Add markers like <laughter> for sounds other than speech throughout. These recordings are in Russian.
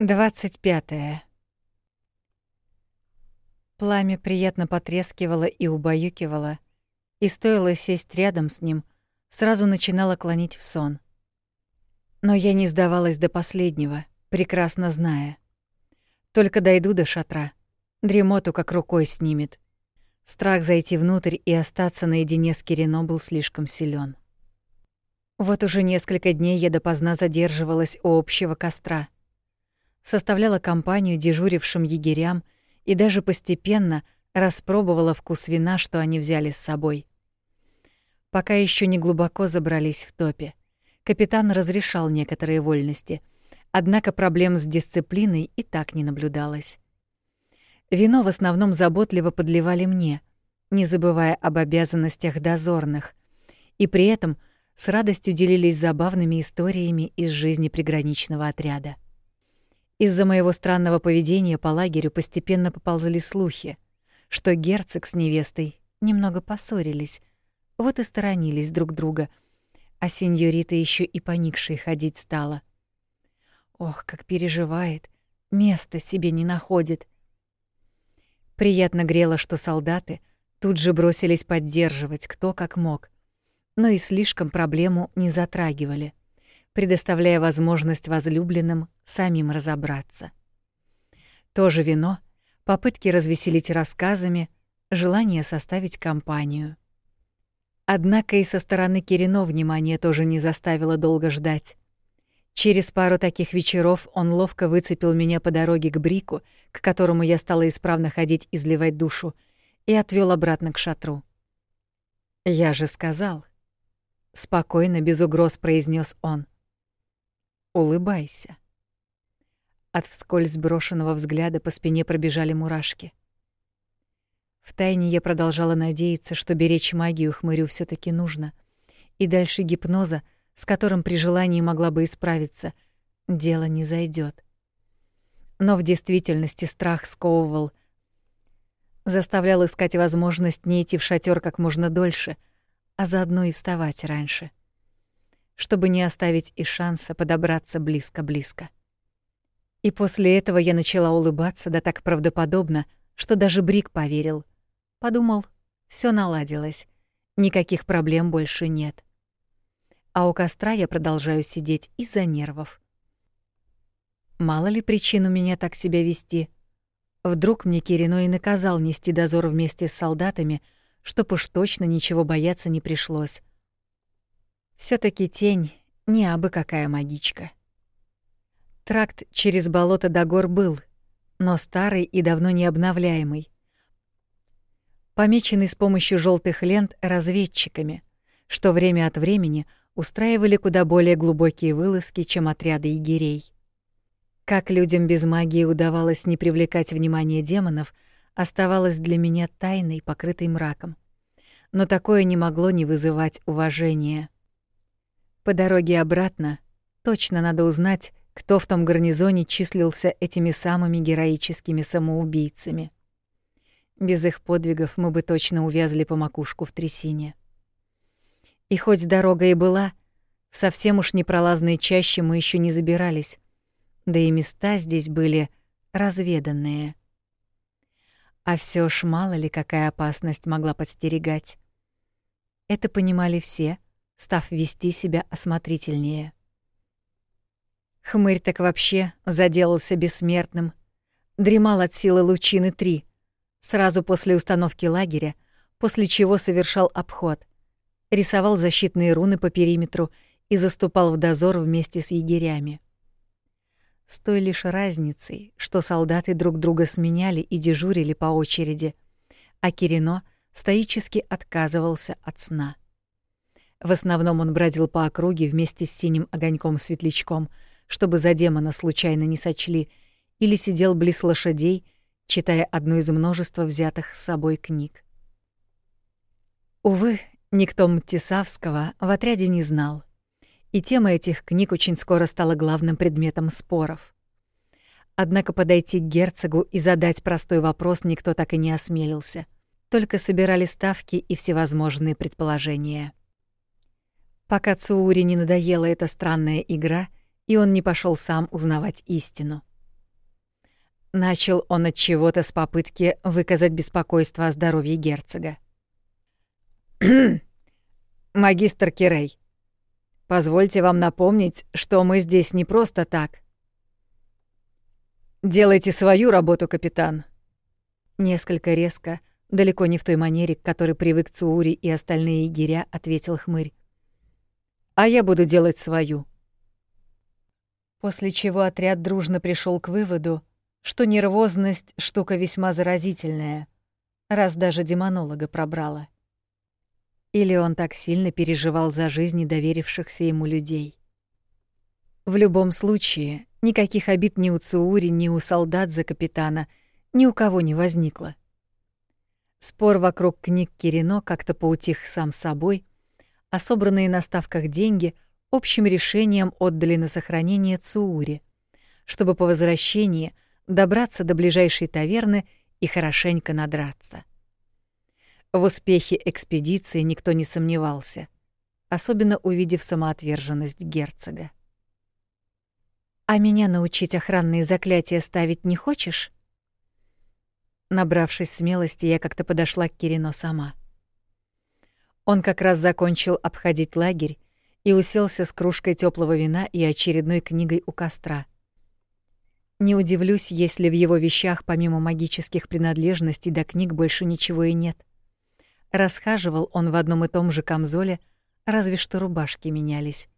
25. Пламя приятно потрескивало и убаюкивало, и стоило сесть рядом с ним, сразу начинало клонить в сон. Но я не сдавалась до последнего, прекрасно зная. Только дойду до шатра, дремоту как рукой снимет. Страх зайти внутрь и остаться наедине с Кирино был слишком силен. Вот уже несколько дней я допоздна задерживалась у общего костра — составляла компанию дежурившим егерям и даже постепенно распробовала вкус вина, что они взяли с собой. Пока еще не глубоко забрались в топе. Капитан разрешал некоторые вольности, однако проблем с дисциплиной и так не наблюдалось. Вино в основном заботливо подливали мне, не забывая об обязанностях дозорных, и при этом с радостью делились забавными историями из жизни приграничного отряда. Из-за моего странного поведения по лагерю постепенно поползли слухи, что герцог с невестой немного поссорились, вот и сторонились друг друга, а сеньорита еще и поникшей ходить стала. Ох, как переживает, места себе не находит. Приятно грело, что солдаты тут же бросились поддерживать кто как мог, но и слишком проблему не затрагивали — предоставляя возможность возлюбленным самим разобраться. То же вино, попытки развеселить рассказами, желание составить компанию. Однако и со стороны Кирино внимание тоже не заставило долго ждать. Через пару таких вечеров он ловко выцепил меня по дороге к Брику, к которому я стала исправно ходить изливать душу, и отвел обратно к шатру. «Я же сказал», — спокойно, без угроз произнес он. Улыбайся. От вскользь брошенного взгляда по спине пробежали мурашки. Втайне я продолжала надеяться, что беречь магию хмырю все таки нужно. И дальше гипноза, с которым при желании могла бы исправиться, дело не зайдет. Но в действительности страх сковывал, заставлял искать возможность не идти в шатер как можно дольше, а заодно и вставать раньше чтобы не оставить и шанса подобраться близко-близко. И после этого я начала улыбаться, да так правдоподобно, что даже Брик поверил. Подумал, все наладилось, никаких проблем больше нет. А у костра я продолжаю сидеть из-за нервов. Мало ли причин у меня так себя вести. Вдруг мне Кирино и наказал нести дозор вместе с солдатами, чтоб уж точно ничего бояться не пришлось все таки тень не абы какая магичка. Тракт через болото до гор был, но старый и давно не обновляемый. Помеченный с помощью желтых лент разведчиками, что время от времени устраивали куда более глубокие вылазки, чем отряды егерей. Как людям без магии удавалось не привлекать внимание демонов, оставалось для меня тайной, покрытой мраком. Но такое не могло не вызывать уважения. По дороге обратно точно надо узнать, кто в том гарнизоне числился этими самыми героическими самоубийцами. Без их подвигов мы бы точно увязли по макушку в трясине. И хоть дорога и была, совсем уж непролазные чаще мы еще не забирались, да и места здесь были разведанные. А все ж мало ли какая опасность могла подстерегать. Это понимали все, став вести себя осмотрительнее. Хмырь так вообще заделался бессмертным. Дремал от силы лучины три, сразу после установки лагеря, после чего совершал обход. Рисовал защитные руны по периметру и заступал в дозор вместе с егерями. С той лишь разницей, что солдаты друг друга сменяли и дежурили по очереди, а Кирино стоически отказывался от сна. В основном он бродил по округе вместе с синим огоньком-светлячком, чтобы за демона случайно не сочли, или сидел близ лошадей, читая одну из множества взятых с собой книг. Увы, никто Мтисавского в отряде не знал, и тема этих книг очень скоро стала главным предметом споров. Однако подойти к герцогу и задать простой вопрос никто так и не осмелился, только собирали ставки и всевозможные предположения пока Цуури не надоела эта странная игра, и он не пошел сам узнавать истину. Начал он от чего-то с попытки выказать беспокойство о здоровье герцога. <clears throat> «Магистр Кирей, позвольте вам напомнить, что мы здесь не просто так. Делайте свою работу, капитан». Несколько резко, далеко не в той манере, к которой привык Цуури и остальные егеря, ответил хмырь. «А я буду делать свою». После чего отряд дружно пришел к выводу, что нервозность — штука весьма заразительная, раз даже демонолога пробрала. Или он так сильно переживал за жизни доверившихся ему людей. В любом случае, никаких обид ни у Цуури, ни у солдат за капитана ни у кого не возникло. Спор вокруг книг Кирино как-то поутих сам собой, а собранные на ставках деньги общим решением отдали на сохранение Цуури, чтобы по возвращении добраться до ближайшей таверны и хорошенько надраться. В успехе экспедиции никто не сомневался, особенно увидев самоотверженность герцога. «А меня научить охранные заклятия ставить не хочешь?» Набравшись смелости, я как-то подошла к Кирино сама. Он как раз закончил обходить лагерь и уселся с кружкой теплого вина и очередной книгой у костра — не удивлюсь, если в его вещах помимо магических принадлежностей до книг больше ничего и нет. Расхаживал он в одном и том же камзоле, разве что рубашки менялись.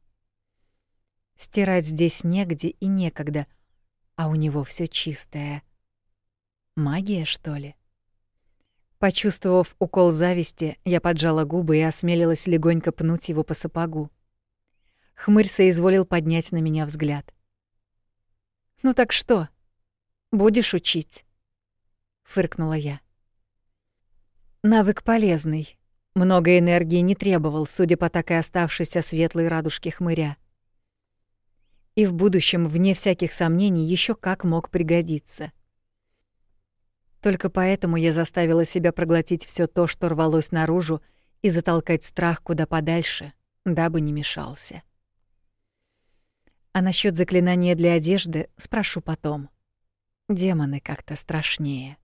Стирать здесь негде и некогда, а у него все чистое. Магия, что ли? Почувствовав укол зависти, я поджала губы и осмелилась легонько пнуть его по сапогу. Хмырь соизволил поднять на меня взгляд. Ну так что? Будешь учить? фыркнула я. Навык полезный. Много энергии не требовал, судя по так и оставшейся светлой радужке хмыря. И в будущем, вне всяких сомнений, еще как мог пригодиться. Только поэтому я заставила себя проглотить все то, что рвалось наружу, и затолкать страх куда подальше, дабы не мешался. А насчет заклинания для одежды спрошу потом. Демоны как-то страшнее.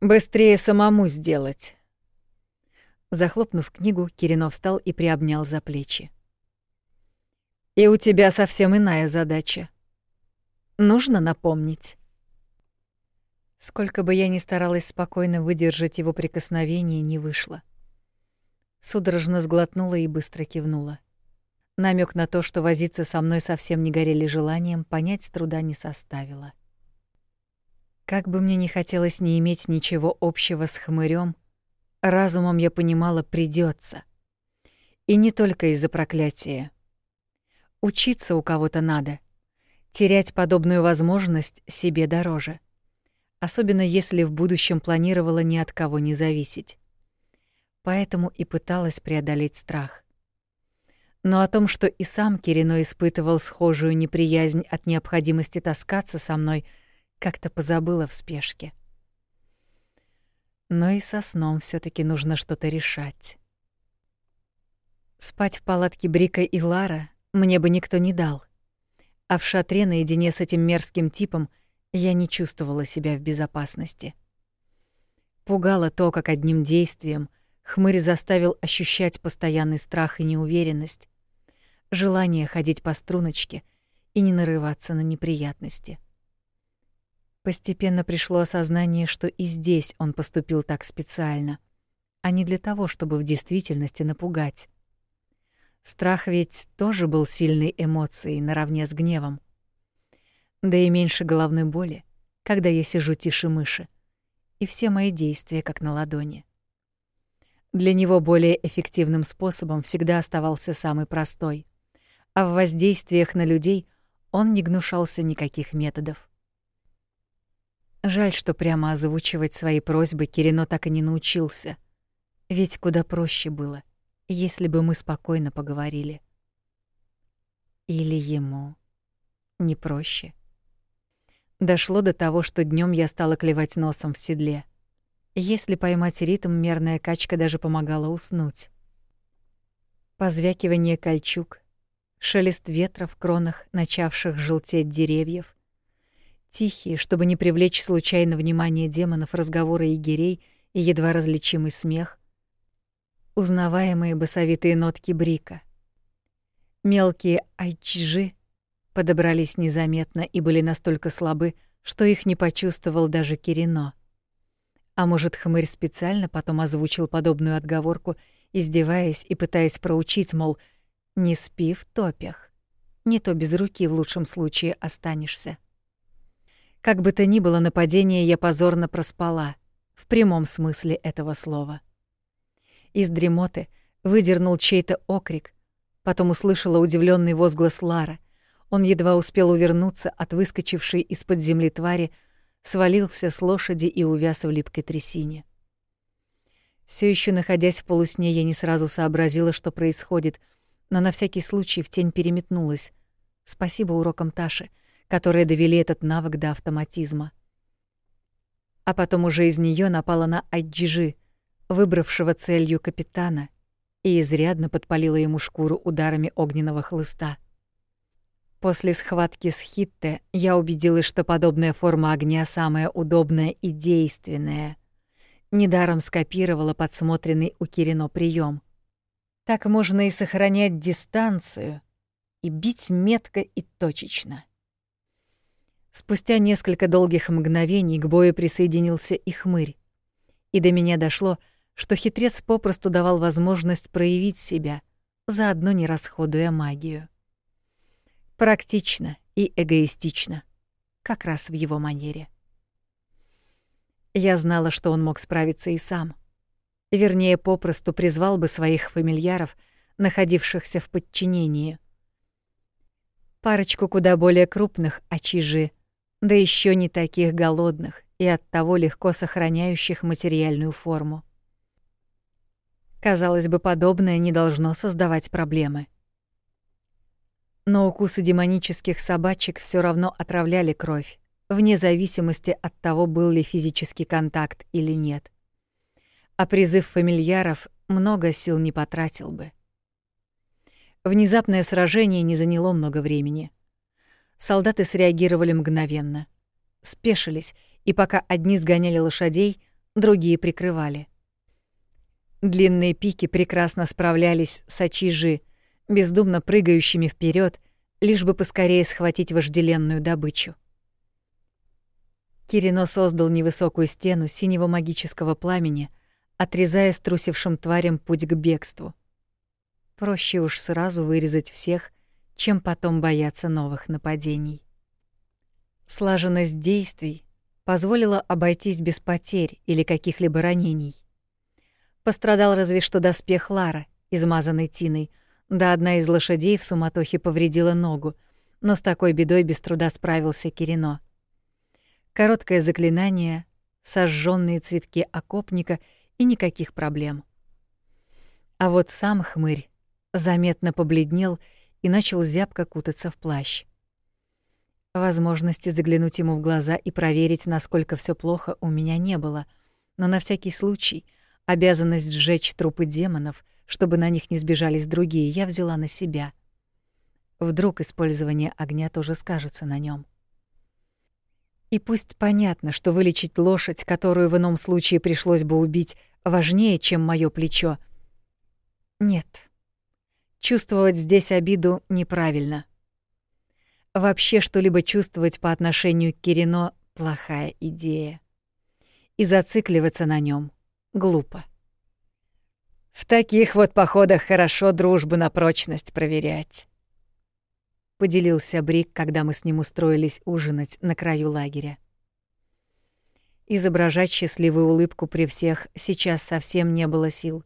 Быстрее самому сделать. Захлопнув книгу, Киринов встал и приобнял за плечи. И у тебя совсем иная задача. Нужно напомнить. Сколько бы я ни старалась спокойно выдержать его прикосновение, не вышло. Судорожно сглотнула и быстро кивнула. Намек на то, что возиться со мной совсем не горели желанием, понять труда не составило. Как бы мне ни хотелось не иметь ничего общего с хмырем, разумом я понимала, придется. И не только из-за проклятия. Учиться у кого-то надо. Терять подобную возможность себе дороже. Особенно если в будущем планировала ни от кого не зависеть. Поэтому и пыталась преодолеть страх но о том, что и сам Кирино испытывал схожую неприязнь от необходимости таскаться со мной, как-то позабыла в спешке. Но и со сном все таки нужно что-то решать. Спать в палатке Брика и Лара мне бы никто не дал. А в шатре наедине с этим мерзким типом я не чувствовала себя в безопасности. Пугало то, как одним действием Хмырь заставил ощущать постоянный страх и неуверенность, желание ходить по струночке и не нарываться на неприятности. Постепенно пришло осознание, что и здесь он поступил так специально, а не для того, чтобы в действительности напугать. Страх ведь тоже был сильной эмоцией наравне с гневом. Да и меньше головной боли, когда я сижу тише мыши, и все мои действия как на ладони. Для него более эффективным способом всегда оставался самый простой, а в воздействиях на людей он не гнушался никаких методов. Жаль, что прямо озвучивать свои просьбы Кирино так и не научился. Ведь куда проще было, если бы мы спокойно поговорили. Или ему не проще. Дошло до того, что днем я стала клевать носом в седле — если поймать ритм, мерная качка даже помогала уснуть. Позвякивание кольчуг, шелест ветра в кронах начавших желтеть деревьев, тихие, чтобы не привлечь случайно внимание демонов, разговоры егерей и едва различимый смех. Узнаваемые басовитые нотки брика. Мелкие айчжи подобрались незаметно и были настолько слабы, что их не почувствовал даже Кирино. А может, хмырь специально потом озвучил подобную отговорку, издеваясь и пытаясь проучить, мол, не спи в топях. Не то без руки в лучшем случае останешься. Как бы то ни было, нападение я позорно проспала, в прямом смысле этого слова. Из дремоты выдернул чей-то окрик, потом услышала удивленный возглас Лара. Он едва успел увернуться от выскочившей из-под земли твари, свалился с лошади и увяз в липкой трясине. Все еще находясь в полусне, я не сразу сообразила, что происходит, но на всякий случай в тень переметнулась. Спасибо урокам Таши, которые довели этот навык до автоматизма. А потом уже из нее напала на Айджижи, выбравшего целью капитана, и изрядно подпалила ему шкуру ударами огненного хлыста. После схватки с Хитте я убедилась, что подобная форма огня самая удобная и действенная. Недаром скопировала подсмотренный у Кирино прием. Так можно и сохранять дистанцию, и бить метко и точечно. Спустя несколько долгих мгновений к бою присоединился и хмырь. И до меня дошло, что хитрец попросту давал возможность проявить себя, заодно не расходуя магию. Практично и эгоистично, как раз в его манере. Я знала, что он мог справиться и сам. Вернее, попросту призвал бы своих фамильяров, находившихся в подчинении. Парочку куда более крупных очижи, да еще не таких голодных и оттого легко сохраняющих материальную форму. Казалось бы, подобное не должно создавать проблемы — но укусы демонических собачек все равно отравляли кровь, вне зависимости от того, был ли физический контакт или нет. А призыв фамильяров много сил не потратил бы. Внезапное сражение не заняло много времени. Солдаты среагировали мгновенно. Спешились, и пока одни сгоняли лошадей, другие прикрывали. Длинные пики прекрасно справлялись с очижи, бездумно прыгающими вперед, лишь бы поскорее схватить вожделенную добычу. Кирино создал невысокую стену синего магического пламени, отрезая струсившим тварям путь к бегству. Проще уж сразу вырезать всех, чем потом бояться новых нападений. Слаженность действий позволила обойтись без потерь или каких-либо ранений. Пострадал разве что доспех Лара, измазанный тиной, да одна из лошадей в суматохе повредила ногу, но с такой бедой без труда справился Кирино. Короткое заклинание, сожженные цветки окопника и никаких проблем. А вот сам хмырь заметно побледнел и начал зябко кутаться в плащ. Возможности заглянуть ему в глаза и проверить, насколько все плохо, у меня не было, но на всякий случай обязанность сжечь трупы демонов — чтобы на них не сбежались другие, я взяла на себя. Вдруг использование огня тоже скажется на нем. И пусть понятно, что вылечить лошадь, которую в ином случае пришлось бы убить, важнее, чем мое плечо. Нет. Чувствовать здесь обиду неправильно. Вообще что-либо чувствовать по отношению к Кирино — плохая идея. И зацикливаться на нем глупо. В таких вот походах хорошо дружбу на прочность проверять. Поделился Брик, когда мы с ним устроились ужинать на краю лагеря. Изображать счастливую улыбку при всех сейчас совсем не было сил.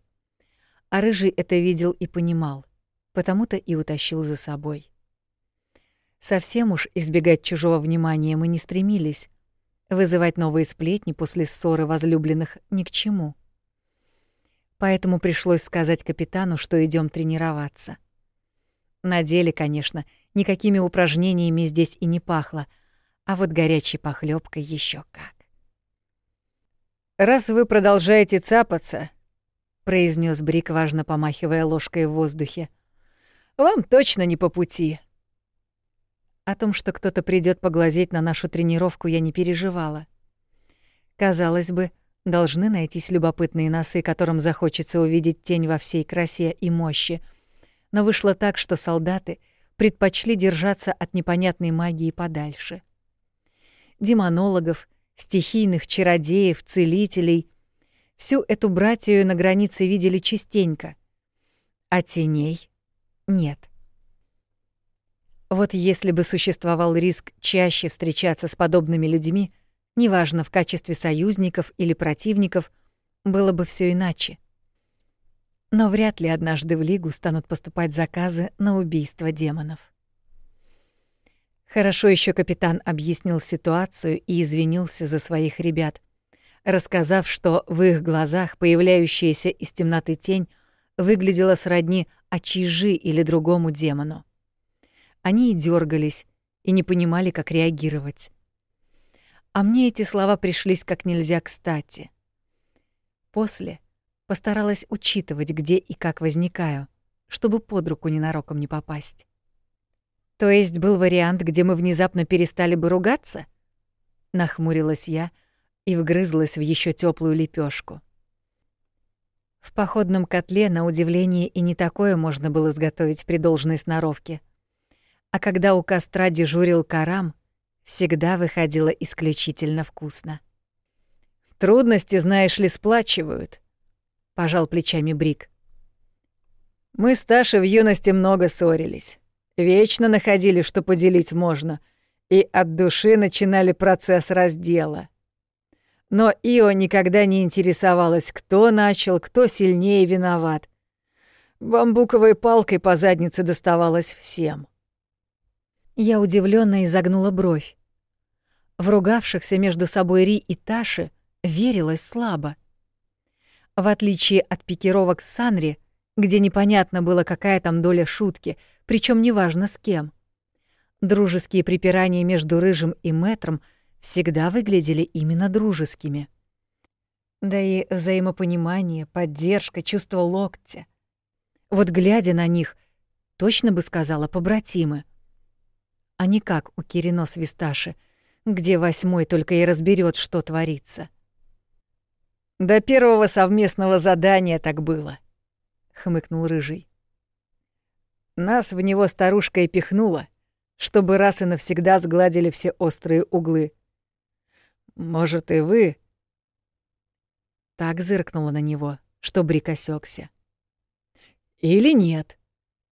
А Рыжий это видел и понимал, потому-то и утащил за собой. Совсем уж избегать чужого внимания мы не стремились. Вызывать новые сплетни после ссоры возлюбленных ни к чему поэтому пришлось сказать капитану, что идем тренироваться. На деле, конечно, никакими упражнениями здесь и не пахло, а вот горячей похлебкой еще как. «Раз вы продолжаете цапаться», — произнес Брик, важно помахивая ложкой в воздухе, — «вам точно не по пути». О том, что кто-то придет поглазеть на нашу тренировку, я не переживала. Казалось бы, должны найтись любопытные носы, которым захочется увидеть тень во всей красе и мощи. Но вышло так, что солдаты предпочли держаться от непонятной магии подальше. Демонологов, стихийных чародеев, целителей — всю эту братью на границе видели частенько. А теней нет. Вот если бы существовал риск чаще встречаться с подобными людьми, неважно в качестве союзников или противников, было бы все иначе. Но вряд ли однажды в Лигу станут поступать заказы на убийство демонов. Хорошо еще капитан объяснил ситуацию и извинился за своих ребят, рассказав, что в их глазах появляющаяся из темноты тень выглядела сродни очижи или другому демону. Они и дергались, и не понимали, как реагировать. А мне эти слова пришлись как нельзя кстати. После постаралась учитывать, где и как возникаю, чтобы под руку ненароком не попасть. То есть был вариант, где мы внезапно перестали бы ругаться? Нахмурилась я и вгрызлась в еще теплую лепешку. В походном котле, на удивление, и не такое можно было изготовить при должной сноровке — а когда у костра дежурил Карам, всегда выходило исключительно вкусно. «Трудности, знаешь ли, сплачивают», — пожал плечами Брик. «Мы с Ташей в юности много ссорились. Вечно находили, что поделить можно, и от души начинали процесс раздела. Но Ио никогда не интересовалась, кто начал, кто сильнее виноват. Бамбуковой палкой по заднице доставалось всем. Я удивленно изогнула бровь. В ругавшихся между собой Ри и Таши верилось слабо. В отличие от пикировок с Санри, где непонятно было, какая там доля шутки, причем неважно с кем. Дружеские припирания между Рыжим и Мэтром всегда выглядели именно дружескими. Да и взаимопонимание, поддержка, чувство локтя. Вот глядя на них, точно бы сказала побратимы — а не как у Кирино с Висташи, где восьмой только и разберет, что творится. «До первого совместного задания так было», — хмыкнул Рыжий. «Нас в него старушка и пихнула, чтобы раз и навсегда сгладили все острые углы. Может, и вы...» Так зыркнула на него, что Брик осёкся. «Или нет?»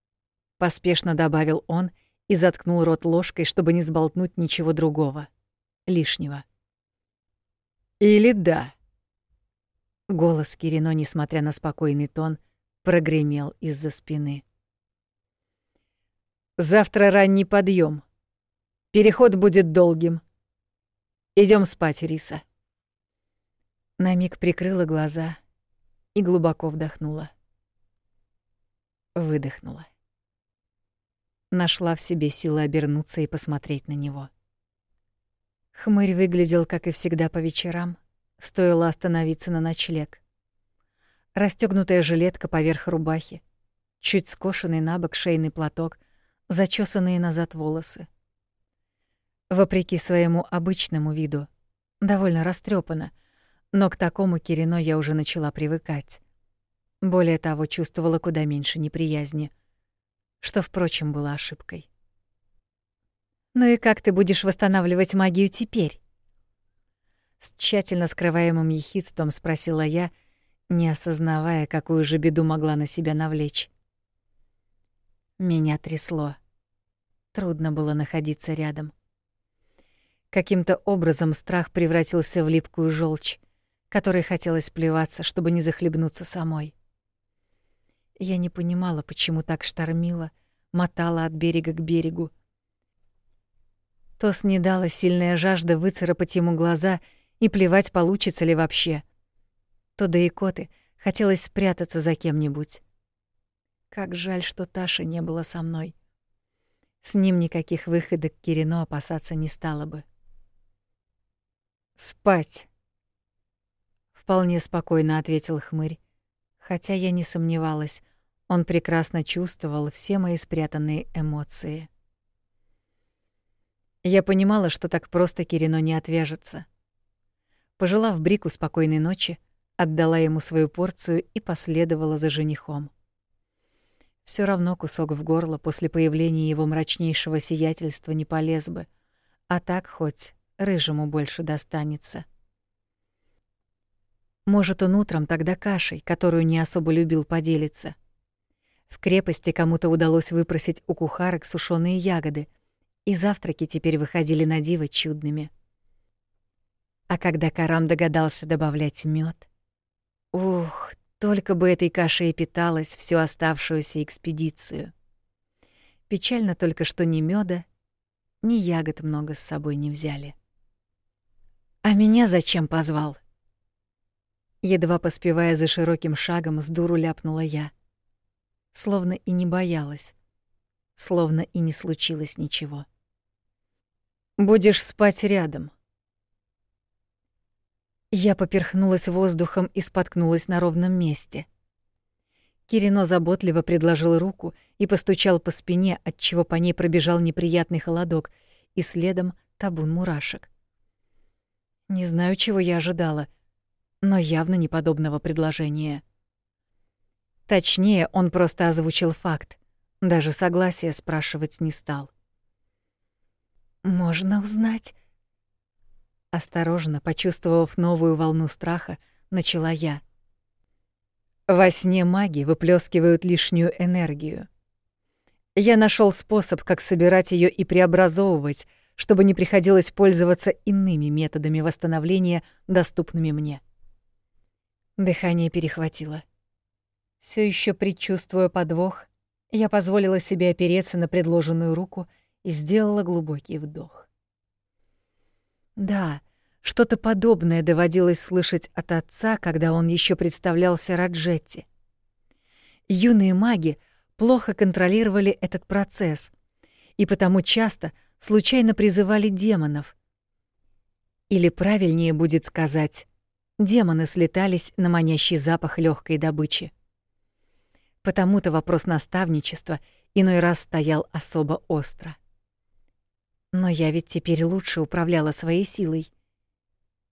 — поспешно добавил он и заткнул рот ложкой, чтобы не сболтнуть ничего другого, лишнего. «Или да?» Голос Кирино, несмотря на спокойный тон, прогремел из-за спины. «Завтра ранний подъем. Переход будет долгим. Идем спать, Риса». На миг прикрыла глаза и глубоко вдохнула. Выдохнула нашла в себе силы обернуться и посмотреть на него. Хмырь выглядел, как и всегда по вечерам, стоило остановиться на ночлег. Расстёгнутая жилетка поверх рубахи, чуть скошенный на бок шейный платок, зачесанные назад волосы. Вопреки своему обычному виду, довольно растрепано, но к такому Кирино я уже начала привыкать. Более того, чувствовала куда меньше неприязни — что, впрочем, было ошибкой. «Ну и как ты будешь восстанавливать магию теперь?» С тщательно скрываемым ехидством спросила я, не осознавая, какую же беду могла на себя навлечь. Меня трясло. Трудно было находиться рядом. Каким-то образом страх превратился в липкую желчь, которой хотелось плеваться, чтобы не захлебнуться самой. Я не понимала, почему так штормило, мотала от берега к берегу. То снедала сильная жажда выцарапать ему глаза и плевать, получится ли вообще. То до икоты хотелось спрятаться за кем-нибудь. Как жаль, что Таша не было со мной. С ним никаких выходок Кирино опасаться не стало бы. «Спать!» — вполне спокойно ответил хмырь, хотя я не сомневалась, он прекрасно чувствовал все мои спрятанные эмоции. Я понимала, что так просто Кирино не отвяжется. Пожелав Брику спокойной ночи, отдала ему свою порцию и последовала за женихом. Все равно кусок в горло после появления его мрачнейшего сиятельства не полез бы, а так хоть рыжему больше достанется. Может, он утром тогда кашей, которую не особо любил поделиться. В крепости кому-то удалось выпросить у кухарок сушеные ягоды, и завтраки теперь выходили на диво чудными. А когда Карам догадался добавлять мед, ух, только бы этой кашей питалась всю оставшуюся экспедицию. Печально только, что ни меда, ни ягод много с собой не взяли. А меня зачем позвал? Едва поспевая за широким шагом, с дуру ляпнула я. Словно и не боялась. Словно и не случилось ничего. «Будешь спать рядом». Я поперхнулась воздухом и споткнулась на ровном месте. Кирино заботливо предложил руку и постучал по спине, отчего по ней пробежал неприятный холодок, и следом табун мурашек. Не знаю, чего я ожидала — но явно не подобного предложения. Точнее, он просто озвучил факт, даже согласия спрашивать не стал. «Можно узнать?» Осторожно, почувствовав новую волну страха, начала я. Во сне маги выплескивают лишнюю энергию. Я нашел способ, как собирать ее и преобразовывать, чтобы не приходилось пользоваться иными методами восстановления, доступными мне. Дыхание перехватило. Все еще предчувствуя подвох, я позволила себе опереться на предложенную руку и сделала глубокий вдох. Да, что-то подобное доводилось слышать от отца, когда он еще представлялся Раджетти. Юные маги плохо контролировали этот процесс и потому часто случайно призывали демонов. Или правильнее будет сказать демоны слетались на манящий запах легкой добычи. Потому-то вопрос наставничества иной раз стоял особо остро. Но я ведь теперь лучше управляла своей силой.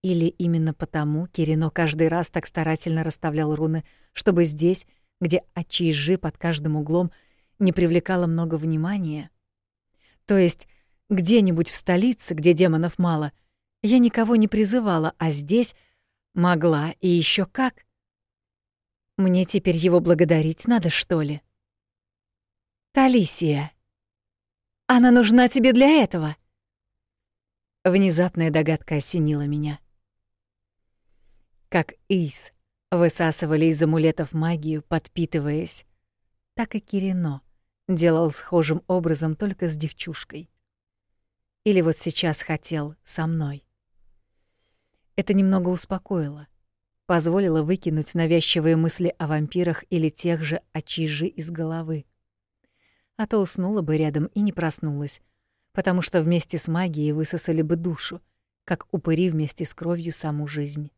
Или именно потому Кирино каждый раз так старательно расставлял руны, чтобы здесь, где очижи под каждым углом, не привлекало много внимания. То есть где-нибудь в столице, где демонов мало, я никого не призывала, а здесь — Могла и еще как. Мне теперь его благодарить надо, что ли? Талисия. Она нужна тебе для этого. Внезапная догадка осенила меня. Как Ис высасывали из амулетов магию, подпитываясь, так и Кирино делал схожим образом только с девчушкой. Или вот сейчас хотел со мной. Это немного успокоило, позволило выкинуть навязчивые мысли о вампирах или тех же очижи из головы. А то уснула бы рядом и не проснулась, потому что вместе с магией высосали бы душу, как упыри вместе с кровью саму жизнь.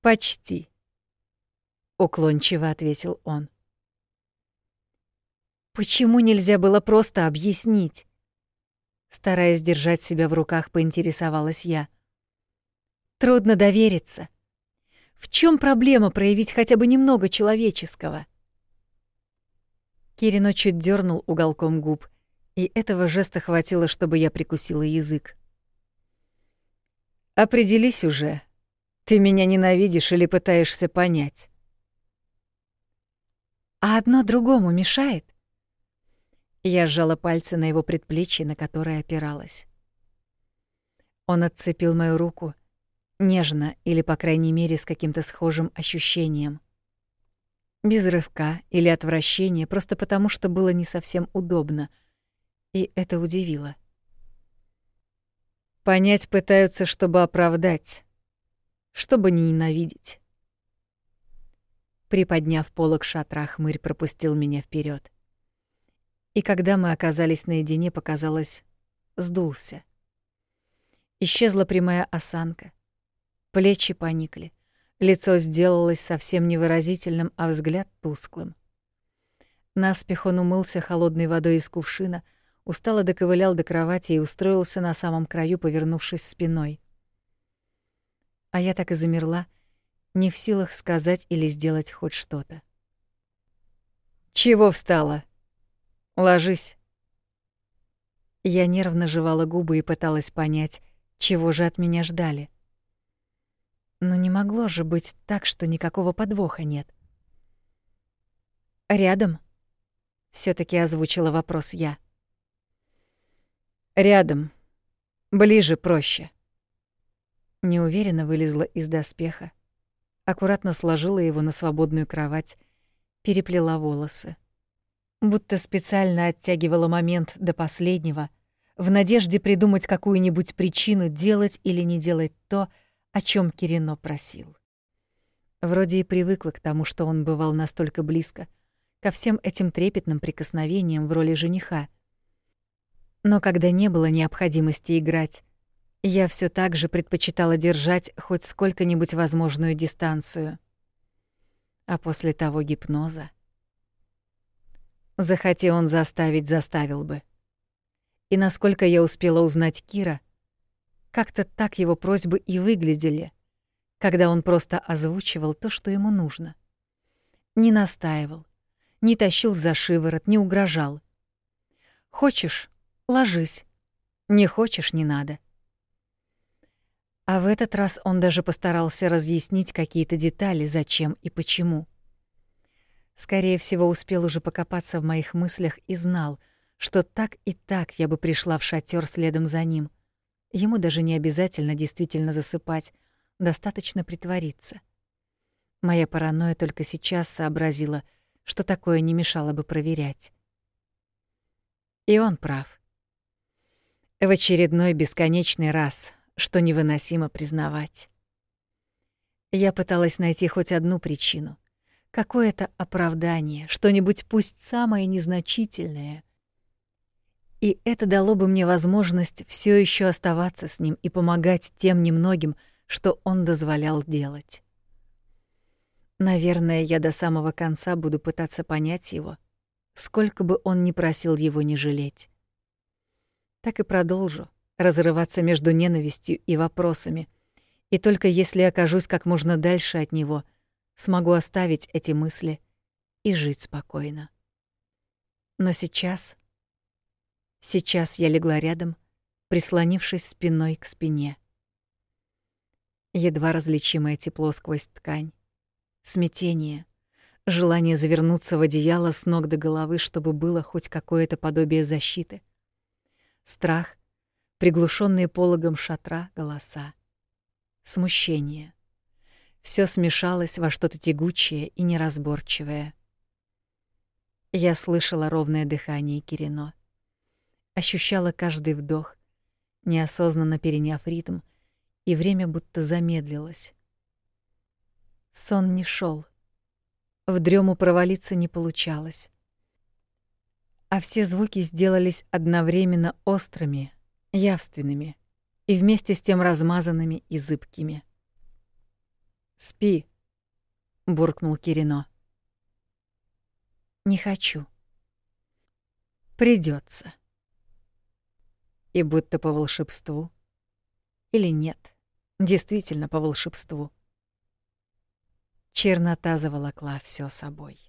«Почти», — уклончиво ответил он. «Почему нельзя было просто объяснить?» Стараясь держать себя в руках, поинтересовалась я. Трудно довериться. В чем проблема проявить хотя бы немного человеческого? Кирино чуть дернул уголком губ, и этого жеста хватило, чтобы я прикусила язык. Определись уже. Ты меня ненавидишь или пытаешься понять? А одно другому мешает? Я сжала пальцы на его предплечье, на которое опиралась. Он отцепил мою руку, нежно или, по крайней мере, с каким-то схожим ощущением. Без рывка или отвращения, просто потому что было не совсем удобно. И это удивило. Понять пытаются, чтобы оправдать, чтобы не ненавидеть. Приподняв полог шатра, хмырь пропустил меня вперед и когда мы оказались наедине, показалось, сдулся. Исчезла прямая осанка, плечи поникли, лицо сделалось совсем невыразительным, а взгляд тусклым. Наспех он умылся холодной водой из кувшина, устало доковылял до кровати и устроился на самом краю, повернувшись спиной. А я так и замерла, не в силах сказать или сделать хоть что-то. «Чего встала? Ложись». Я нервно жевала губы и пыталась понять, чего же от меня ждали. Но не могло же быть так, что никакого подвоха нет. «Рядом?» — все таки озвучила вопрос я. «Рядом. Ближе проще». Неуверенно вылезла из доспеха, аккуратно сложила его на свободную кровать, переплела волосы. Будто специально оттягивала момент до последнего, в надежде придумать какую-нибудь причину делать или не делать то, о чем Кирино просил. Вроде и привыкла к тому, что он бывал настолько близко, ко всем этим трепетным прикосновениям в роли жениха. Но когда не было необходимости играть, я все так же предпочитала держать хоть сколько-нибудь возможную дистанцию. А после того гипноза... Захотел он заставить, заставил бы. И насколько я успела узнать Кира, как-то так его просьбы и выглядели, когда он просто озвучивал то, что ему нужно. Не настаивал, не тащил за шиворот, не угрожал. Хочешь — ложись, не хочешь — не надо. А в этот раз он даже постарался разъяснить какие-то детали, зачем и почему. Скорее всего, успел уже покопаться в моих мыслях и знал — что так и так я бы пришла в шатер следом за ним. Ему даже не обязательно действительно засыпать, достаточно притвориться. Моя паранойя только сейчас сообразила, что такое не мешало бы проверять. И он прав. В очередной бесконечный раз, что невыносимо признавать. Я пыталась найти хоть одну причину, какое-то оправдание, что-нибудь пусть самое незначительное, и это дало бы мне возможность все еще оставаться с ним и помогать тем немногим, что он дозволял делать. Наверное, я до самого конца буду пытаться понять его, сколько бы он ни просил его не жалеть. Так и продолжу разрываться между ненавистью и вопросами, и только если окажусь как можно дальше от него, смогу оставить эти мысли и жить спокойно. Но сейчас Сейчас я легла рядом, прислонившись спиной к спине. Едва различимое тепло сквозь ткань, смятение, желание завернуться в одеяло с ног до головы, чтобы было хоть какое-то подобие защиты. Страх, приглушенные пологом шатра голоса, смущение. Все смешалось во что-то тягучее и неразборчивое. Я слышала ровное дыхание Кирино ощущала каждый вдох, неосознанно переняв ритм, и время будто замедлилось. Сон не шел, В дрему провалиться не получалось. А все звуки сделались одновременно острыми, явственными и вместе с тем размазанными и зыбкими. «Спи», — буркнул Кирино. «Не хочу». Придется и будто по волшебству. Или нет, действительно по волшебству. Чернота заволокла все собой.